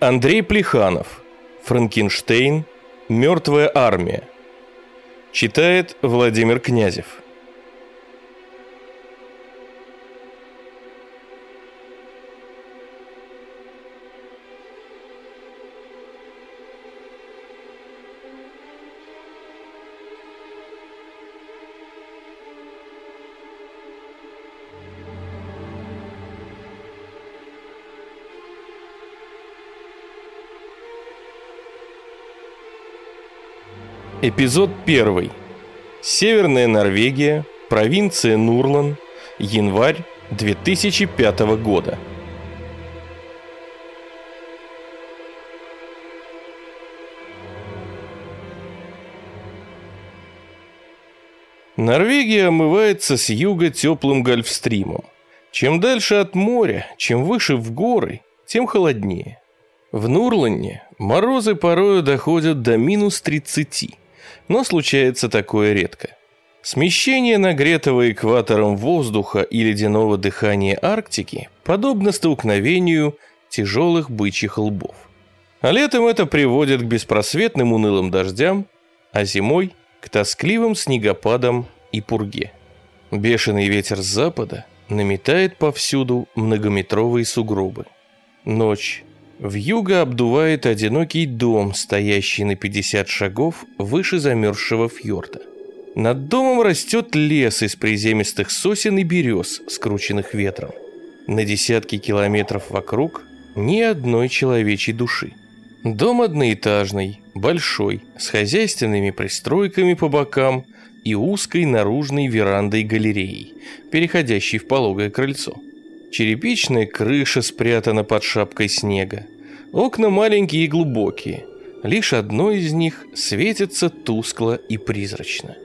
Андрей Плеханов. Франкенштейн. Мертвая армия. Читает Владимир Князев. Эпизод 1. Северная Норвегия, провинция Нурлан, январь 2005 года. Норвегия омывается с юга теплым гольфстримом. Чем дальше от моря, чем выше в горы, тем холоднее. В Нурланне морозы порою доходят до минус 30 но случается такое редко. Смещение нагретого экватором воздуха и ледяного дыхания Арктики подобно столкновению тяжелых бычьих лбов. А летом это приводит к беспросветным унылым дождям, а зимой – к тоскливым снегопадам и пурге. Бешеный ветер с запада наметает повсюду многометровые сугробы. Ночь в юго обдувает одинокий дом, стоящий на 50 шагов выше замерзшего фьорда. Над домом растет лес из приземистых сосен и берез, скрученных ветром. На десятки километров вокруг ни одной человечьей души. Дом одноэтажный, большой, с хозяйственными пристройками по бокам и узкой наружной верандой-галереей, переходящей в пологое крыльцо. Черепичная крыша спрятана под шапкой снега. Окна маленькие и глубокие. Лишь одно из них светится тускло и призрачно.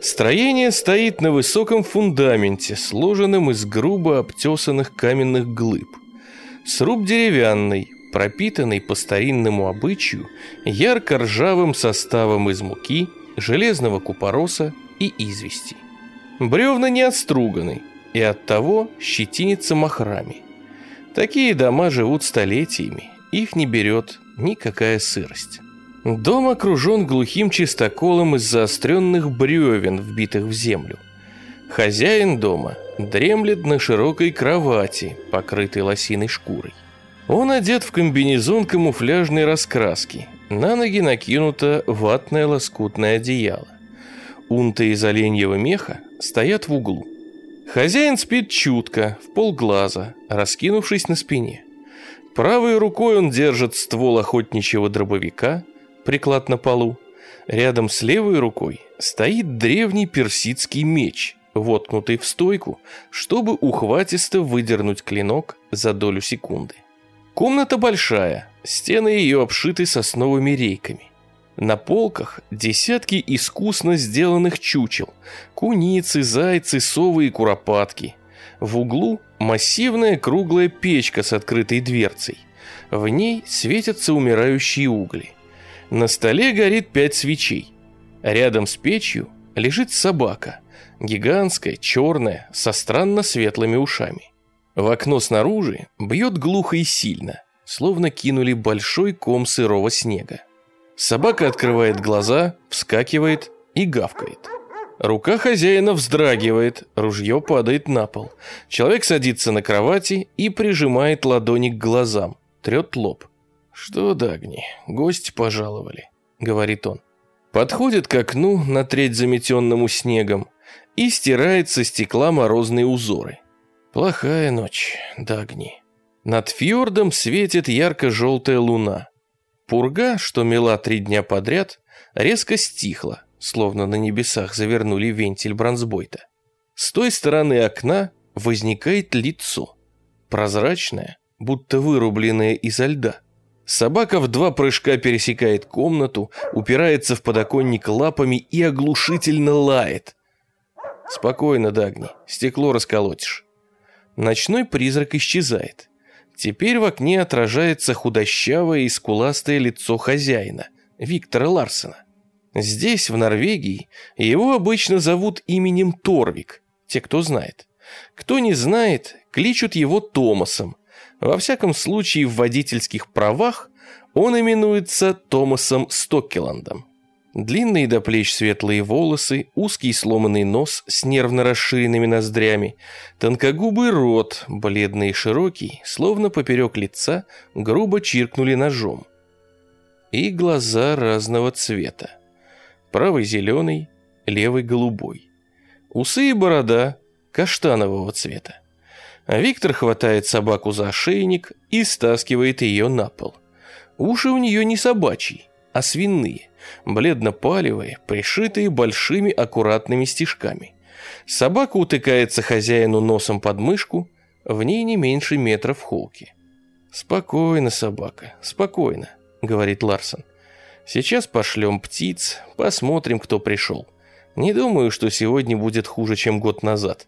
Строение стоит на высоком фундаменте, сложенном из грубо обтесанных каменных глыб. Сруб деревянный, пропитанный по старинному обычаю ярко-ржавым составом из муки, железного купороса и извести. Бревна не отструганы, и оттого щетинится махрами. Такие дома живут столетиями, их не берет никакая сырость. Дом окружен глухим чистоколом из заостренных бревен, вбитых в землю. Хозяин дома дремлет на широкой кровати, покрытой лосиной шкурой. Он одет в комбинезон камуфляжной раскраски, на ноги накинуто ватное лоскутное одеяло. Унты из оленьего меха стоят в углу. Хозяин спит чутко, в полглаза, раскинувшись на спине. Правой рукой он держит ствол охотничьего дробовика, приклад на полу. Рядом с левой рукой стоит древний персидский меч, воткнутый в стойку, чтобы ухватисто выдернуть клинок за долю секунды. Комната большая, стены ее обшиты сосновыми рейками. На полках десятки искусно сделанных чучел. Куницы, зайцы, совы и куропатки. В углу массивная круглая печка с открытой дверцей. В ней светятся умирающие угли. На столе горит пять свечей. Рядом с печью лежит собака. Гигантская, черная, со странно светлыми ушами. В окно снаружи бьет глухо и сильно, словно кинули большой ком сырого снега. Собака открывает глаза, вскакивает и гавкает. Рука хозяина вздрагивает, ружье падает на пол. Человек садится на кровати и прижимает ладони к глазам, трет лоб. «Что, Дагни, гости пожаловали», — говорит он. Подходит к окну на треть заметенному снегом и стирает со стекла морозные узоры. Плохая ночь, Дагни. Над фьордом светит ярко-желтая луна. Пурга, что мела три дня подряд, резко стихла, словно на небесах завернули вентиль бронзбойта. С той стороны окна возникает лицо, прозрачное, будто вырубленное изо льда. Собака в два прыжка пересекает комнату, упирается в подоконник лапами и оглушительно лает. «Спокойно, Дагни, стекло расколотишь». Ночной призрак исчезает. Теперь в окне отражается худощавое и скуластое лицо хозяина, Виктора Ларсена. Здесь, в Норвегии, его обычно зовут именем Торвик, те, кто знает. Кто не знает, кличут его Томасом. Во всяком случае, в водительских правах Он именуется Томасом Стоккеландом. Длинные до плеч светлые волосы, узкий сломанный нос с нервно расширенными ноздрями, тонкогубый рот, бледный и широкий, словно поперек лица, грубо чиркнули ножом. И глаза разного цвета. Правый зеленый, левый голубой. Усы и борода каштанового цвета. А Виктор хватает собаку за ошейник и стаскивает ее на пол. Уши у нее не собачьи, а свиные, бледно-палевые, пришитые большими аккуратными стежками. Собака утыкается хозяину носом под мышку, в ней не меньше метра в холке. «Спокойно, собака, спокойно», — говорит Ларсон. «Сейчас пошлем птиц, посмотрим, кто пришел. Не думаю, что сегодня будет хуже, чем год назад.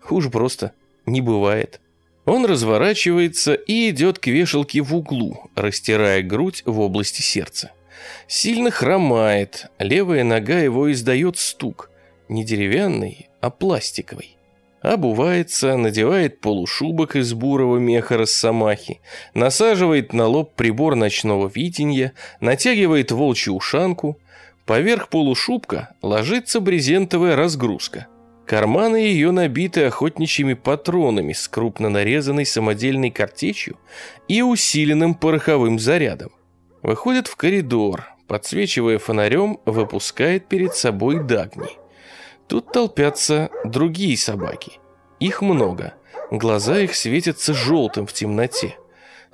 Хуже просто не бывает». Он разворачивается и идет к вешалке в углу, растирая грудь в области сердца. Сильно хромает, левая нога его издает стук. Не деревянный, а пластиковый. Обувается, надевает полушубок из бурого меха росомахи, насаживает на лоб прибор ночного видения, натягивает волчью ушанку. Поверх полушубка ложится брезентовая разгрузка. Карманы ее набиты охотничьими патронами с крупно нарезанной самодельной картечью и усиленным пороховым зарядом. Выходит в коридор, подсвечивая фонарем, выпускает перед собой Дагни. Тут толпятся другие собаки. Их много. Глаза их светятся желтым в темноте.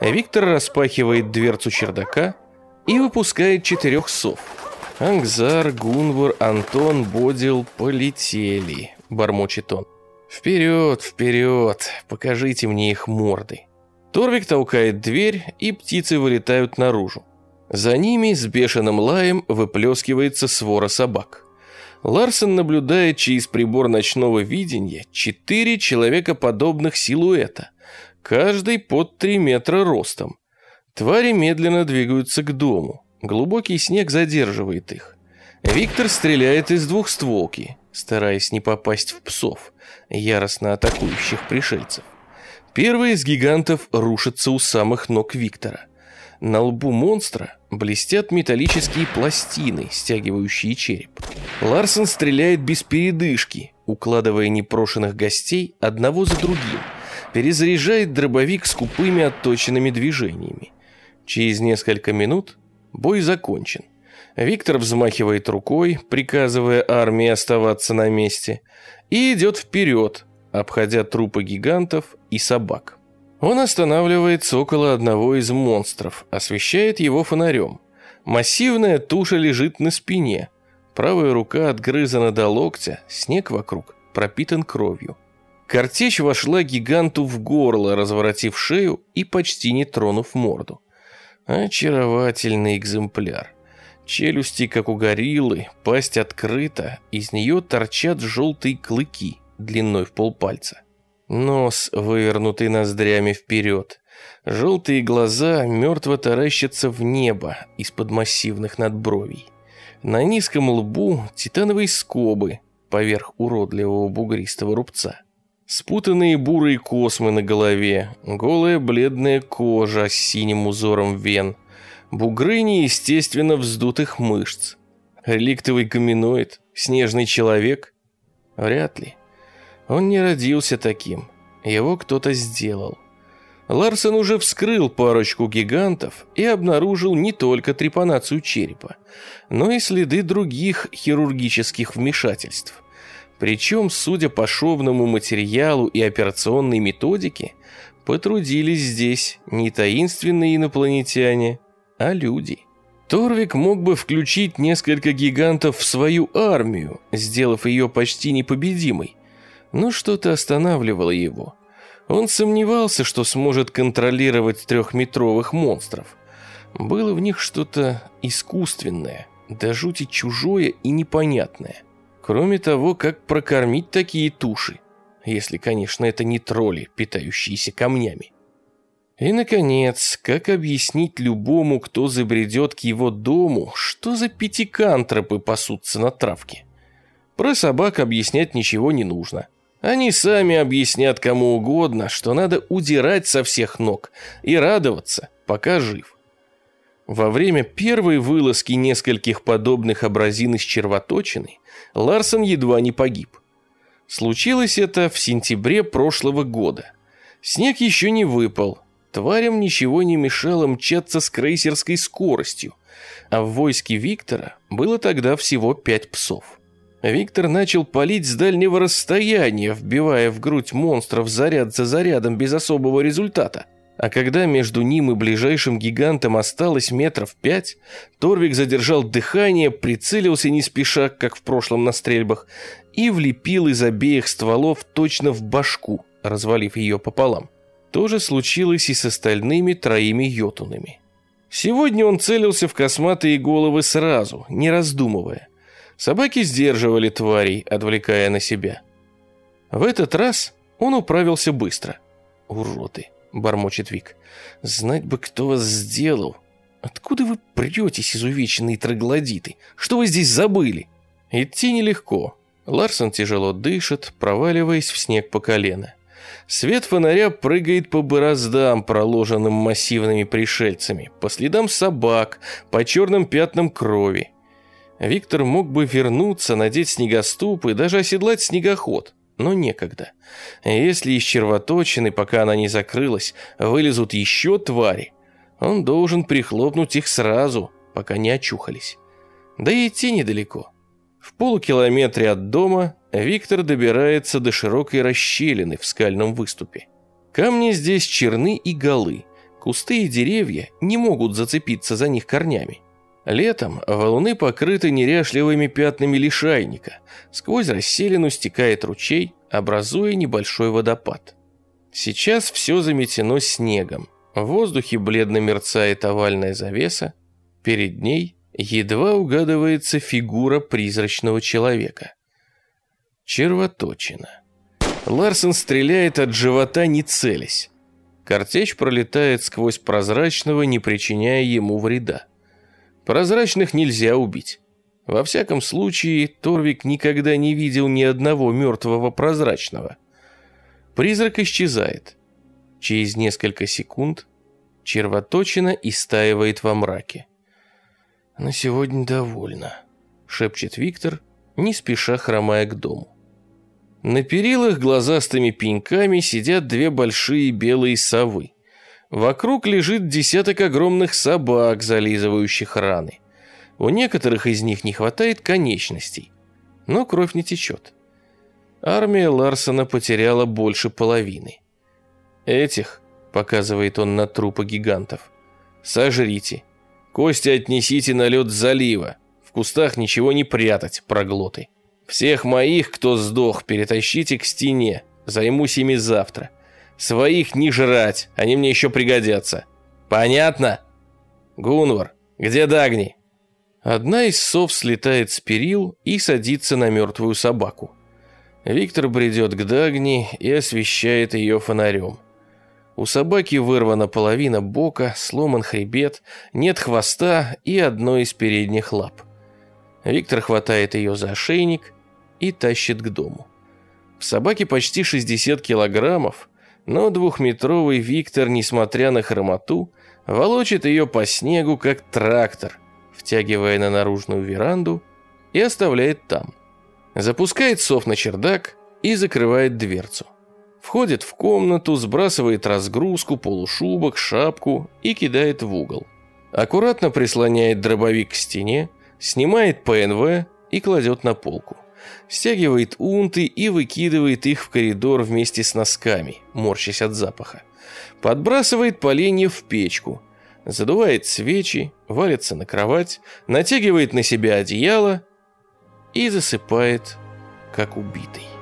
Виктор распахивает дверцу чердака и выпускает четырех сов. Ангзар, Гунвар, Антон, Бодил полетели, бормочет он. Вперед, вперед, покажите мне их морды. Торвик толкает дверь, и птицы вылетают наружу. За ними с бешеным лаем выплескивается свора собак. Ларсен наблюдает через прибор ночного видения четыре человекоподобных силуэта, каждый под три метра ростом. Твари медленно двигаются к дому. Глубокий снег задерживает их. Виктор стреляет из двухстволки, стараясь не попасть в псов, яростно атакующих пришельцев. Первый из гигантов рушится у самых ног Виктора – на лбу монстра блестят металлические пластины, стягивающие череп. Ларсон стреляет без передышки, укладывая непрошенных гостей одного за другим. Перезаряжает дробовик с купыми отточенными движениями. Через несколько минут бой закончен. Виктор взмахивает рукой, приказывая армии оставаться на месте, и идет вперед, обходя трупы гигантов и собак. Он останавливается около одного из монстров, освещает его фонарем. Массивная туша лежит на спине. Правая рука отгрызана до локтя, снег вокруг пропитан кровью. Картечь вошла гиганту в горло, разворотив шею и почти не тронув морду. Очаровательный экземпляр. Челюсти, как у гориллы, пасть открыта, из нее торчат желтые клыки длиной в полпальца. Нос, вывернутый ноздрями вперед. Желтые глаза мертво таращатся в небо из-под массивных надбровий. На низком лбу титановые скобы поверх уродливого бугристого рубца. Спутанные бурые космы на голове, голая бледная кожа с синим узором вен, бугры неестественно вздутых мышц. Реликтовый гоминоид, снежный человек? Вряд ли. Он не родился таким. Его кто-то сделал. Ларсен уже вскрыл парочку гигантов и обнаружил не только трепанацию черепа, но и следы других хирургических вмешательств. Причем, судя по шовному материалу и операционной методике, потрудились здесь не таинственные инопланетяне, а люди. Торвик мог бы включить несколько гигантов в свою армию, сделав ее почти непобедимой, но что-то останавливало его. Он сомневался, что сможет контролировать трехметровых монстров. Было в них что-то искусственное, до жути чужое и непонятное. Кроме того, как прокормить такие туши, если, конечно, это не тролли, питающиеся камнями. И, наконец, как объяснить любому, кто забредет к его дому, что за пятикантропы пасутся на травке? Про собак объяснять ничего не нужно. Они сами объяснят кому угодно, что надо удирать со всех ног и радоваться, пока жив. Во время первой вылазки нескольких подобных абразин из червоточины Ларсон едва не погиб. Случилось это в сентябре прошлого года. Снег еще не выпал, тварям ничего не мешало мчаться с крейсерской скоростью, а в войске Виктора было тогда всего пять псов. Виктор начал палить с дальнего расстояния, вбивая в грудь монстров заряд за зарядом без особого результата. А когда между ним и ближайшим гигантом осталось метров пять, Торвик задержал дыхание, прицелился не спеша, как в прошлом на стрельбах, и влепил из обеих стволов точно в башку, развалив ее пополам. То же случилось и с остальными троими йотунами. Сегодня он целился в косматые головы сразу, не раздумывая. Собаки сдерживали тварей, отвлекая на себя. В этот раз он управился быстро. «Уроды!» – бормочет Вик. «Знать бы, кто вас сделал! Откуда вы претесь, изувеченные троглодиты? Что вы здесь забыли?» Идти нелегко. Ларсон тяжело дышит, проваливаясь в снег по колено. Свет фонаря прыгает по бороздам, проложенным массивными пришельцами, по следам собак, по черным пятнам крови. Виктор мог бы вернуться, надеть снегоступ и даже оседлать снегоход, но некогда. Если из червоточины, пока она не закрылась, вылезут еще твари, он должен прихлопнуть их сразу, пока не очухались. Да и идти недалеко. В полукилометре от дома Виктор добирается до широкой расщелины в скальном выступе. Камни здесь черны и голы. Кусты и деревья не могут зацепиться за них корнями. Летом валуны покрыты неряшливыми пятнами лишайника. Сквозь расселину стекает ручей, образуя небольшой водопад. Сейчас все заметено снегом. В воздухе бледно мерцает овальная завеса. Перед ней едва угадывается фигура призрачного человека. Червоточина. Ларсен стреляет от живота, не целясь. Картечь пролетает сквозь прозрачного, не причиняя ему вреда. Прозрачных нельзя убить. Во всяком случае, Торвик никогда не видел ни одного мертвого прозрачного. Призрак исчезает. Через несколько секунд червоточина истаивает во мраке. «На сегодня довольно», — шепчет Виктор, не спеша хромая к дому. На перилах глазастыми пеньками сидят две большие белые совы. Вокруг лежит десяток огромных собак, зализывающих раны. У некоторых из них не хватает конечностей, но кровь не течет. Армия Ларсона потеряла больше половины. Этих, показывает он на трупы гигантов, сожрите. Кости отнесите на лед залива. В кустах ничего не прятать, проглоты. Всех моих, кто сдох, перетащите к стене. Займусь ими завтра. Своих не жрать, они мне еще пригодятся. Понятно? Гунвар, где Дагни? Одна из сов слетает с перил и садится на мертвую собаку. Виктор бредет к Дагни и освещает ее фонарем. У собаки вырвана половина бока, сломан хребет, нет хвоста и одной из передних лап. Виктор хватает ее за ошейник и тащит к дому. В собаке почти 60 килограммов, но двухметровый Виктор, несмотря на хромоту, волочит ее по снегу, как трактор, втягивая на наружную веранду и оставляет там. Запускает сов на чердак и закрывает дверцу. Входит в комнату, сбрасывает разгрузку, полушубок, шапку и кидает в угол. Аккуратно прислоняет дробовик к стене, снимает ПНВ и кладет на полку стягивает унты и выкидывает их в коридор вместе с носками, морщась от запаха. Подбрасывает поленья в печку, задувает свечи, валится на кровать, натягивает на себя одеяло и засыпает, как убитый.